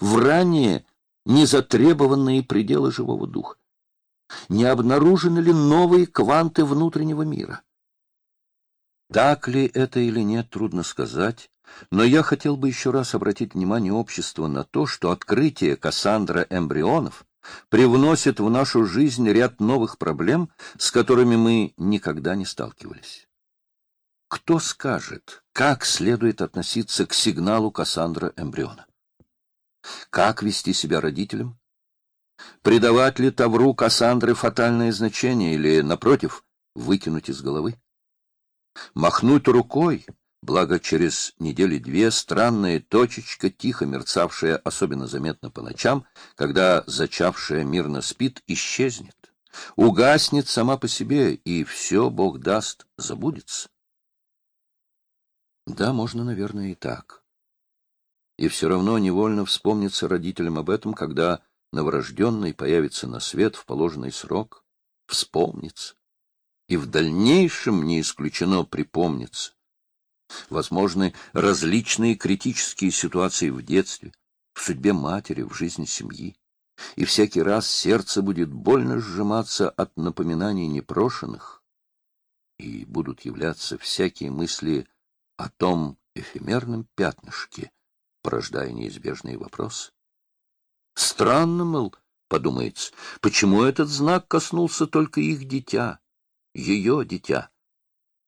в ранее незатребованные пределы живого духа? Не обнаружены ли новые кванты внутреннего мира? Так ли это или нет, трудно сказать, но я хотел бы еще раз обратить внимание общества на то, что открытие Кассандра эмбрионов привносит в нашу жизнь ряд новых проблем, с которыми мы никогда не сталкивались. Кто скажет, как следует относиться к сигналу Кассандра эмбриона? Как вести себя родителям? Придавать ли Тавру Кассандры фатальное значение или, напротив, выкинуть из головы? Махнуть рукой, благо через недели-две странная точечка, тихо мерцавшая, особенно заметно по ночам, когда зачавшая мирно спит, исчезнет, угаснет сама по себе, и все, Бог даст, забудется. Да, можно, наверное, и так. И все равно невольно вспомнится родителям об этом, когда новорожденный появится на свет в положенный срок, вспомнится. И в дальнейшем не исключено припомнится. Возможны различные критические ситуации в детстве, в судьбе матери, в жизни семьи. И всякий раз сердце будет больно сжиматься от напоминаний непрошенных, и будут являться всякие мысли о том эфемерном пятнышке, порождая неизбежные вопросы. Странно, мол, подумается, почему этот знак коснулся только их дитя, ее дитя?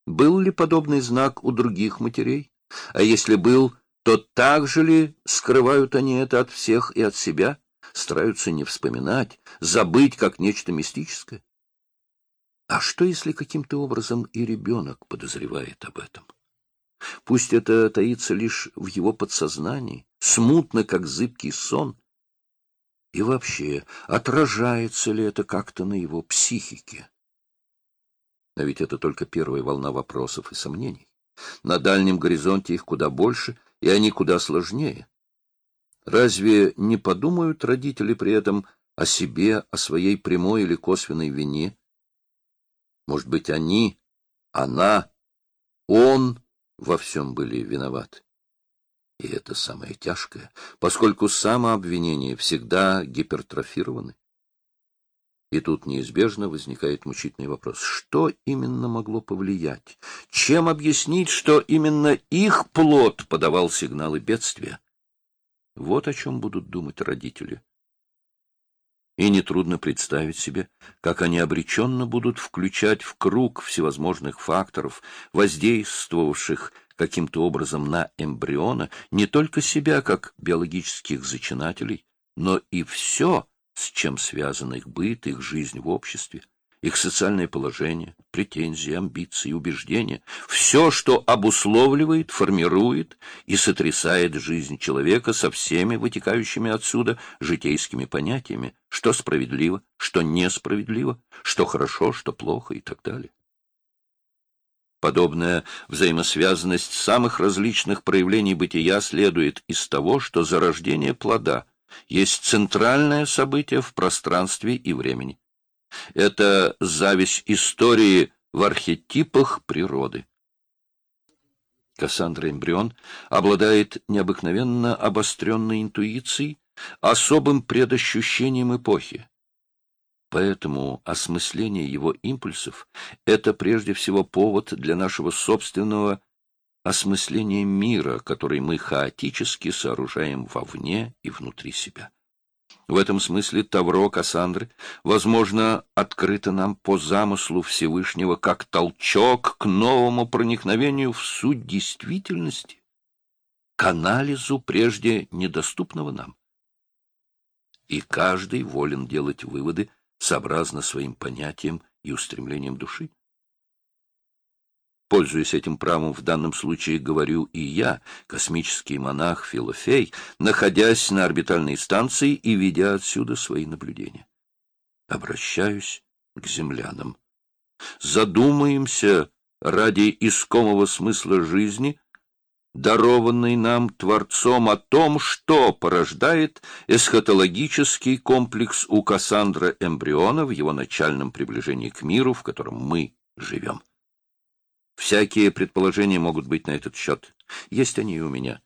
Был ли подобный знак у других матерей? А если был, то так же ли скрывают они это от всех и от себя? Стараются не вспоминать, забыть как нечто мистическое? А что, если каким-то образом и ребенок подозревает об этом? Пусть это таится лишь в его подсознании, смутно, как зыбкий сон. И вообще, отражается ли это как-то на его психике? Но ведь это только первая волна вопросов и сомнений. На дальнем горизонте их куда больше, и они куда сложнее. Разве не подумают родители при этом о себе, о своей прямой или косвенной вине? Может быть, они, она, он во всем были виноваты. И это самое тяжкое, поскольку самообвинения всегда гипертрофированы. И тут неизбежно возникает мучительный вопрос. Что именно могло повлиять? Чем объяснить, что именно их плод подавал сигналы бедствия? Вот о чем будут думать родители. И нетрудно представить себе, как они обреченно будут включать в круг всевозможных факторов, воздействовавших каким-то образом на эмбриона, не только себя как биологических зачинателей, но и все, с чем связан их быт, их жизнь в обществе, их социальное положение, претензии, амбиции, убеждения, все, что обусловливает, формирует и сотрясает жизнь человека со всеми вытекающими отсюда житейскими понятиями, что справедливо, что несправедливо, что хорошо, что плохо и так далее. Подобная взаимосвязанность самых различных проявлений бытия следует из того, что зарождение плода есть центральное событие в пространстве и времени. Это зависть истории в архетипах природы. Кассандра Эмбрион обладает необыкновенно обостренной интуицией, особым предощущением эпохи. Поэтому осмысление его импульсов — это прежде всего повод для нашего собственного осмысления мира, который мы хаотически сооружаем вовне и внутри себя. В этом смысле Тавро Кассандры, возможно, открыто нам по замыслу Всевышнего как толчок к новому проникновению в суть действительности, к анализу прежде недоступного нам. И каждый волен делать выводы сообразно своим понятиям и устремлениям души. Пользуясь этим правом, в данном случае говорю и я, космический монах Филофей, находясь на орбитальной станции и ведя отсюда свои наблюдения. Обращаюсь к землянам. Задумаемся ради искомого смысла жизни, дарованной нам Творцом, о том, что порождает эсхатологический комплекс у Кассандра эмбриона в его начальном приближении к миру, в котором мы живем. Всякие предположения могут быть на этот счет. Есть они и у меня.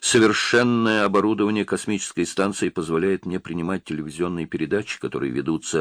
Совершенное оборудование космической станции позволяет мне принимать телевизионные передачи, которые ведутся